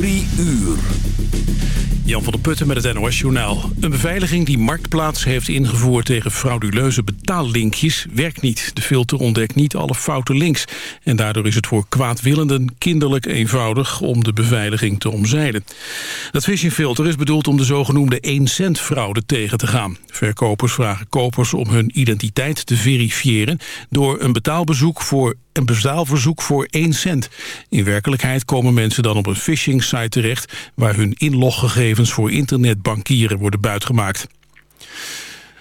Drie uur. Jan van der Putten met het NOS-journaal. Een beveiliging die Marktplaats heeft ingevoerd tegen frauduleuze betaallinkjes werkt niet. De filter ontdekt niet alle foute links. En daardoor is het voor kwaadwillenden kinderlijk eenvoudig om de beveiliging te omzeilen. Dat phishingfilter is bedoeld om de zogenoemde 1 cent fraude tegen te gaan. Verkopers vragen kopers om hun identiteit te verifiëren door een betaalbezoek voor een betaalverzoek voor 1 cent. In werkelijkheid komen mensen dan op een phishing waar hun inloggegevens voor internetbankieren worden buitgemaakt.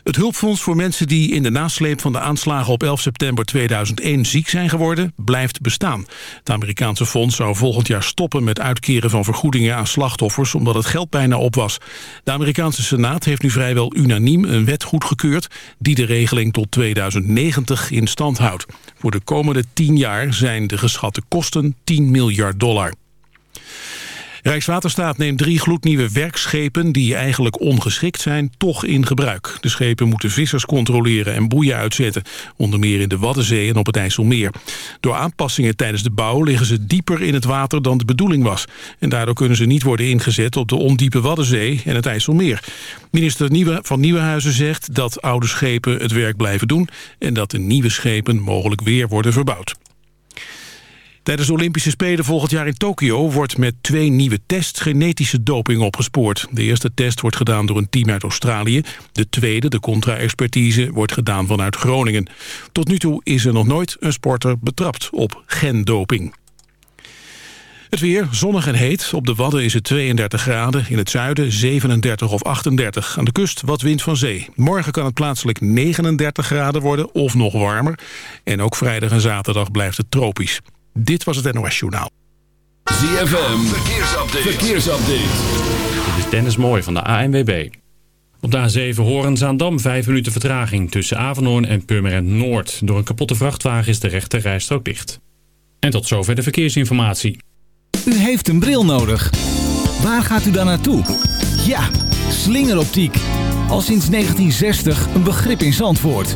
Het hulpfonds voor mensen die in de nasleep van de aanslagen op 11 september 2001 ziek zijn geworden, blijft bestaan. Het Amerikaanse fonds zou volgend jaar stoppen met uitkeren van vergoedingen aan slachtoffers, omdat het geld bijna op was. De Amerikaanse Senaat heeft nu vrijwel unaniem een wet goedgekeurd die de regeling tot 2090 in stand houdt. Voor de komende 10 jaar zijn de geschatte kosten 10 miljard dollar. Rijkswaterstaat neemt drie gloednieuwe werkschepen die eigenlijk ongeschikt zijn, toch in gebruik. De schepen moeten vissers controleren en boeien uitzetten, onder meer in de Waddenzee en op het IJsselmeer. Door aanpassingen tijdens de bouw liggen ze dieper in het water dan de bedoeling was. En daardoor kunnen ze niet worden ingezet op de ondiepe Waddenzee en het IJsselmeer. Minister van Nieuwenhuizen zegt dat oude schepen het werk blijven doen en dat de nieuwe schepen mogelijk weer worden verbouwd. Tijdens de Olympische Spelen volgend jaar in Tokio wordt met twee nieuwe tests genetische doping opgespoord. De eerste test wordt gedaan door een team uit Australië. De tweede, de contra-expertise, wordt gedaan vanuit Groningen. Tot nu toe is er nog nooit een sporter betrapt op gendoping. Het weer, zonnig en heet. Op de Wadden is het 32 graden. In het zuiden 37 of 38. Aan de kust wat wind van zee. Morgen kan het plaatselijk 39 graden worden of nog warmer. En ook vrijdag en zaterdag blijft het tropisch. Dit was het NOS Journaal. ZFM, verkeersupdate. verkeersupdate. Dit is Dennis Mooij van de ANWB. Op de A7 Horen-Zaandam 5 minuten vertraging tussen Avenhoorn en Purmerend Noord. Door een kapotte vrachtwagen is de rechte rijstrook dicht. En tot zover de verkeersinformatie. U heeft een bril nodig. Waar gaat u dan naartoe? Ja, slingeroptiek. Al sinds 1960 een begrip in Zandvoort.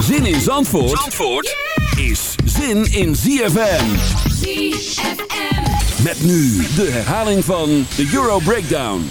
Zin in Zandvoort, Zandvoort is zin in ZFM. ZFM. Met nu de herhaling van de Euro Breakdown.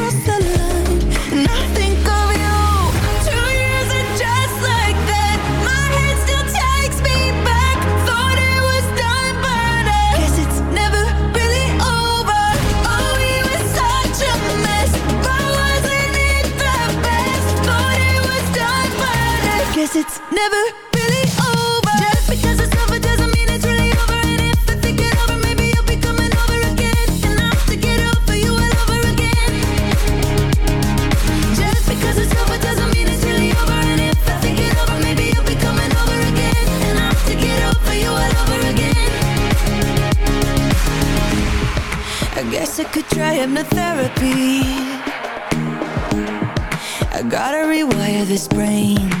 Guess it's never really over. Just because it's over doesn't mean it's really over. And if I think it over maybe you'll be coming over again. And I'll have to get over you all over again. Just because it's over doesn't mean it's really over. And if I think it over, maybe you'll be coming over again. And I'll have to get over you all over again. I guess I could try hypnotherapy. I gotta rewire this brain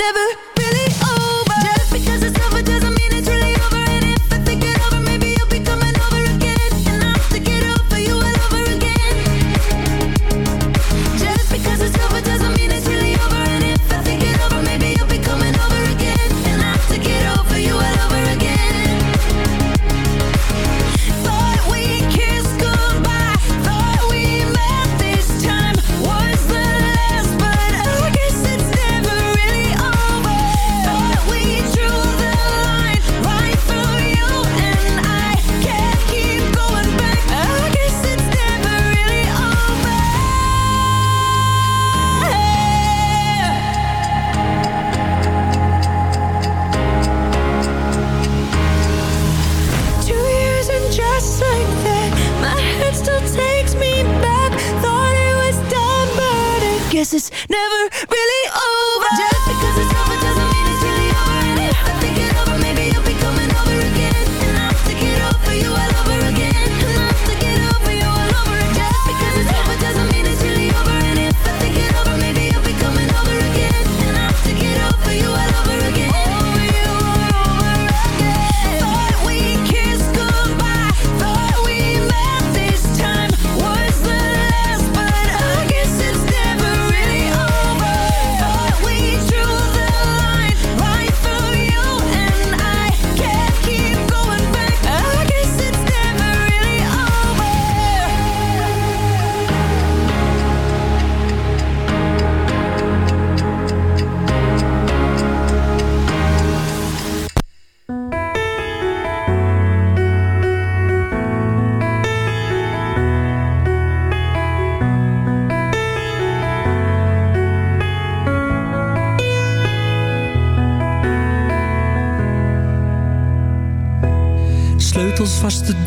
never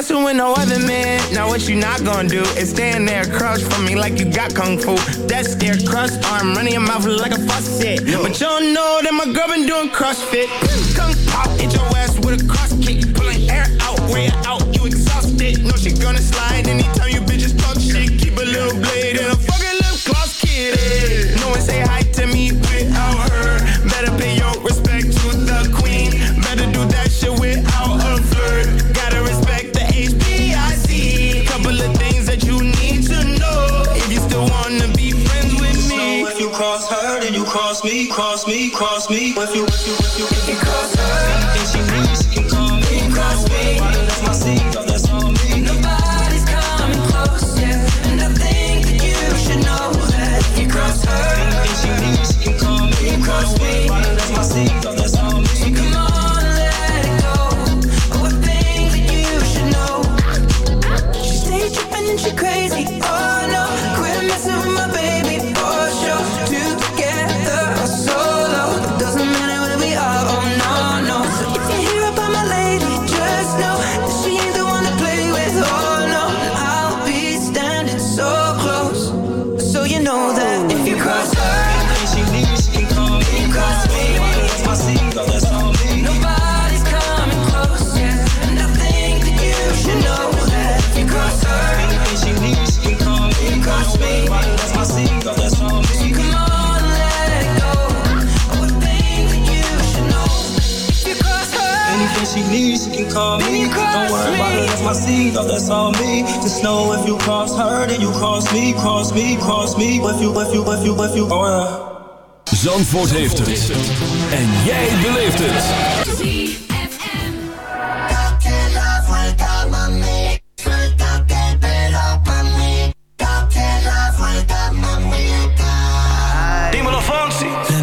messing with no other man. Now what you not gonna do is stand there crouch for me like you got kung fu. That their crust arm running your mouth like a faucet. But y'all know that my girl been doing CrossFit. Kung pop, hit your ass with a cross kick. Pulling air out, way out, you exhausted. No, she gonna slide anytime me. Once you, what you, what you, you. all me. Don't worry about her, that's my seed, oh, that's all me. Just know if you cross her, then you cross me, cross me, cross me. with you, with you, with you, with you, oh yeah. Zandvoort heeft het. En jij beleeft het. Dímelo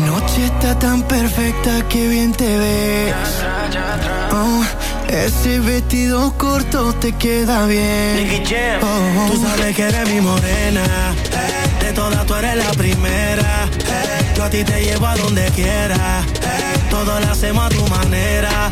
noche está tan perfecta que bien te ve. Ese vestido corto te queda bien. Oh. Tú sabes que eres mi morena. De todas tú eres la primera. Yo a ti te llevo a donde quiera. Todo lo hacemos a tu manera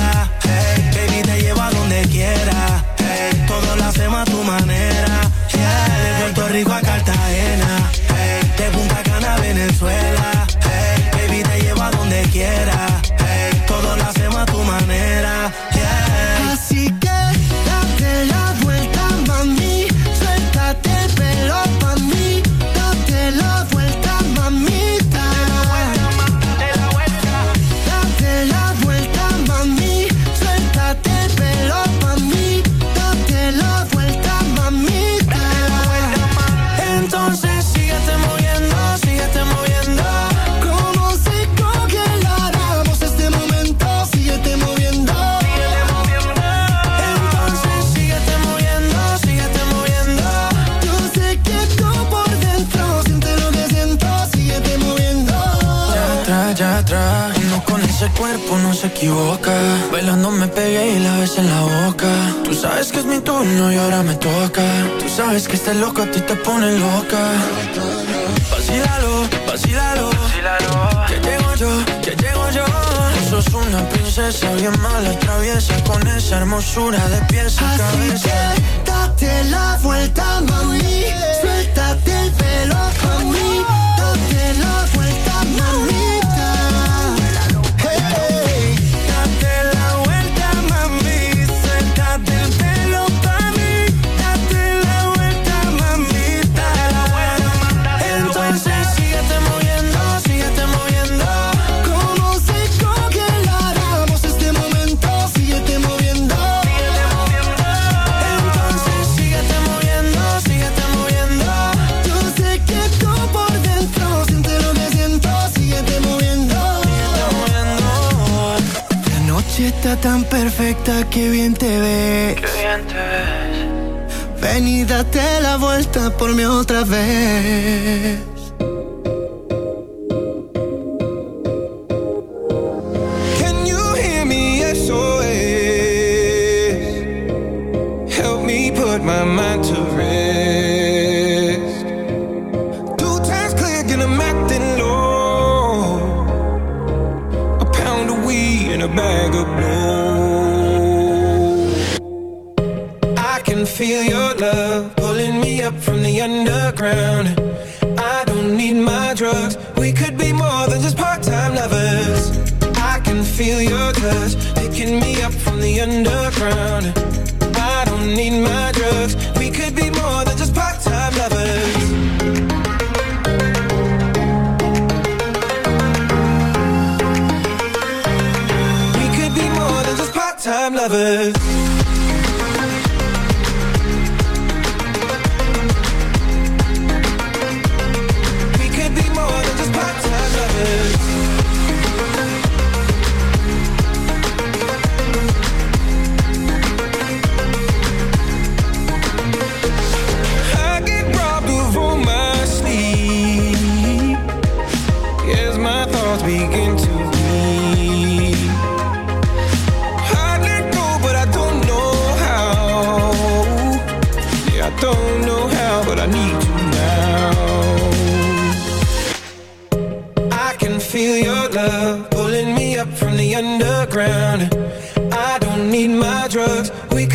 perfecta, tan perfecta, que bien te ves. Qué bien te ves. Ven y date la vuelta por mí otra vez.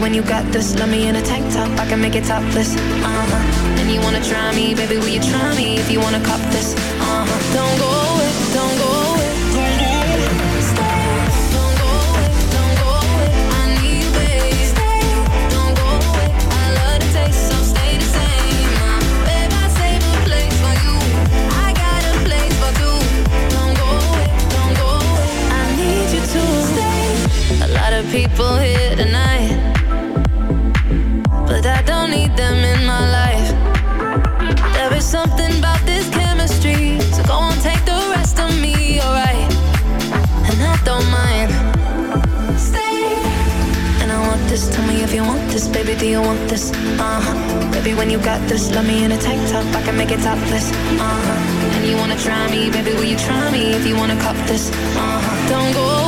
when you got this Love me in a tank top, I can make it topless. Uh-huh. And you wanna try me, baby, will you try me If you wanna cop this, uh-huh. Don't go away, don't go you want this, uh-huh. Baby, when you got this, love me in a tank top I can make it topless, uh-huh. And you wanna try me, baby, will you try me If you wanna cop this, uh-huh. Don't go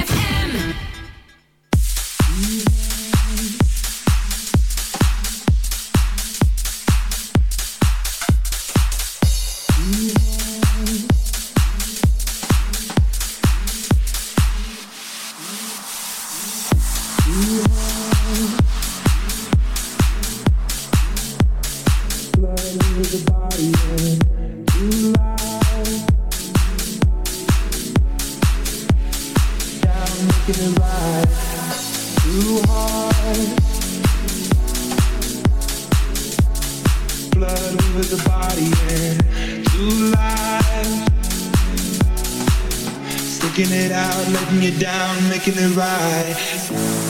Working it out, letting you down, making it right.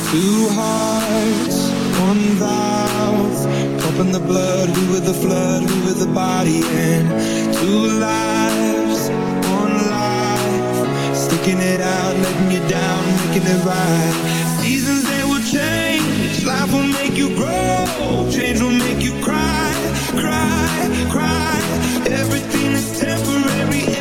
Two hearts, one valve Pumping the blood, Who with the flood, Who with the body And two lives, one life. Sticking it out, letting you down, making it right. Seasons, they will change Life will make you grow Change will make you cry, cry, cry. Everything is temporary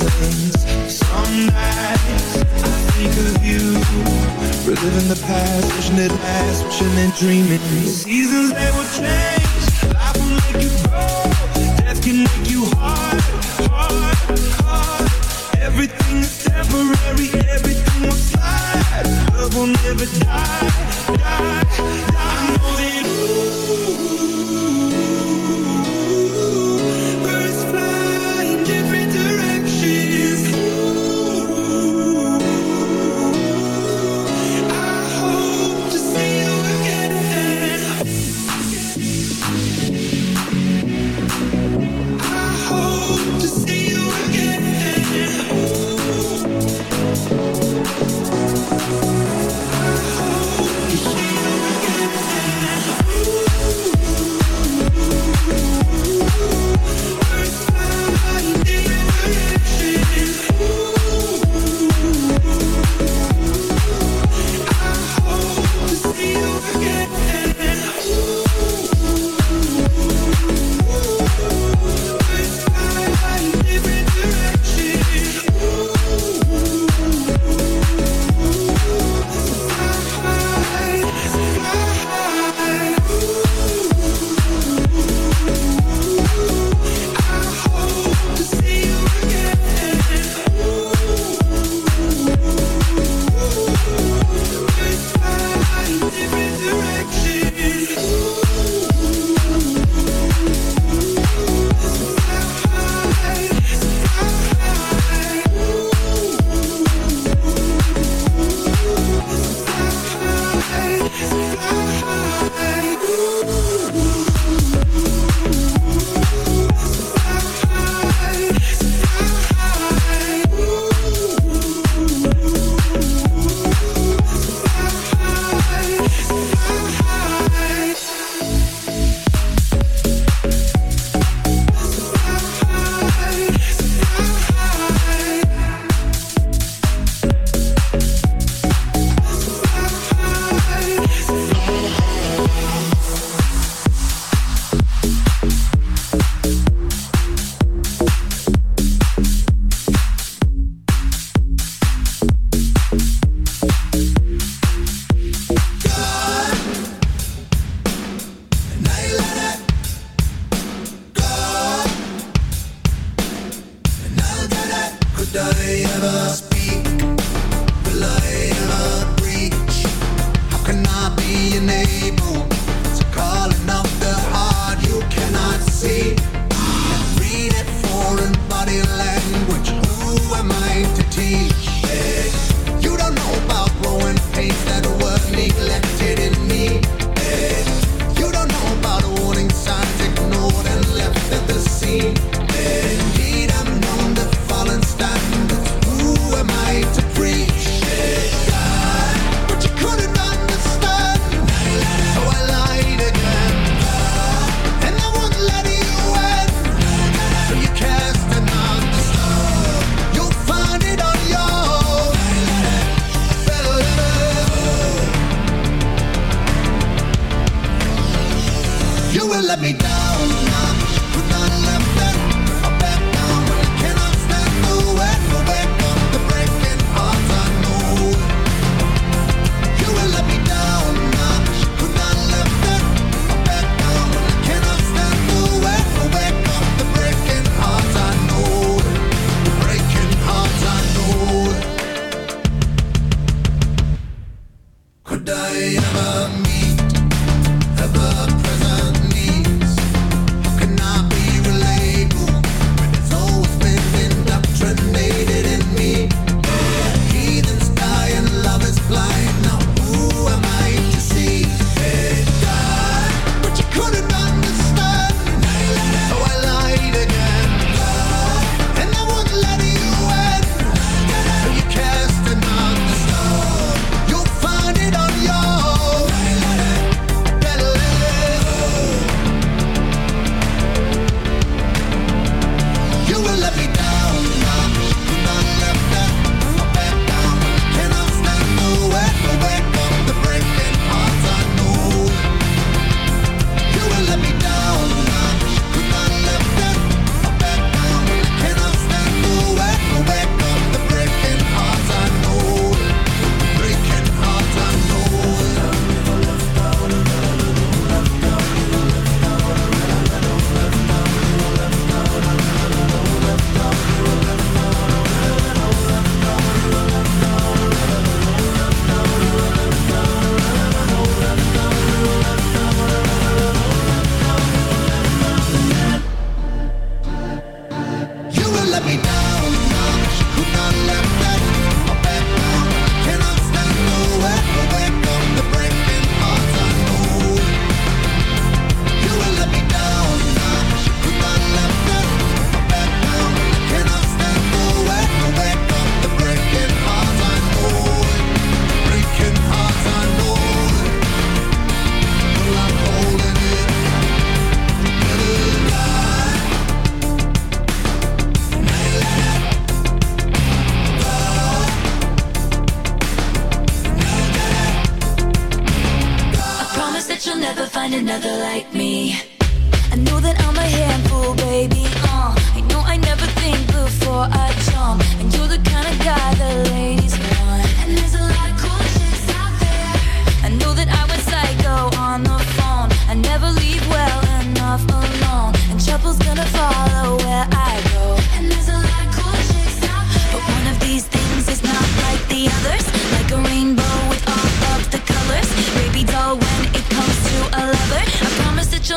Reliving the past, wishing it last, wishing and dreaming. Seasons they will change.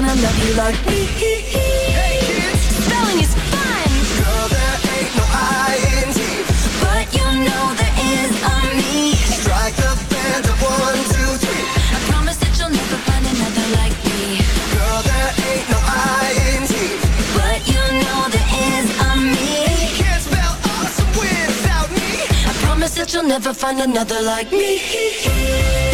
gonna love you like me. Hey kids, Spelling is fun, girl, there ain't no I in T. but you know there is me. Strike the band of one, two, three. I promise that you'll never find another like me. Girl, there ain't no I in T. But you know there is me. Can't spell awesome without me. I promise that you'll never find another like me.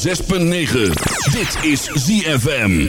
106.9. Dit is ZFM.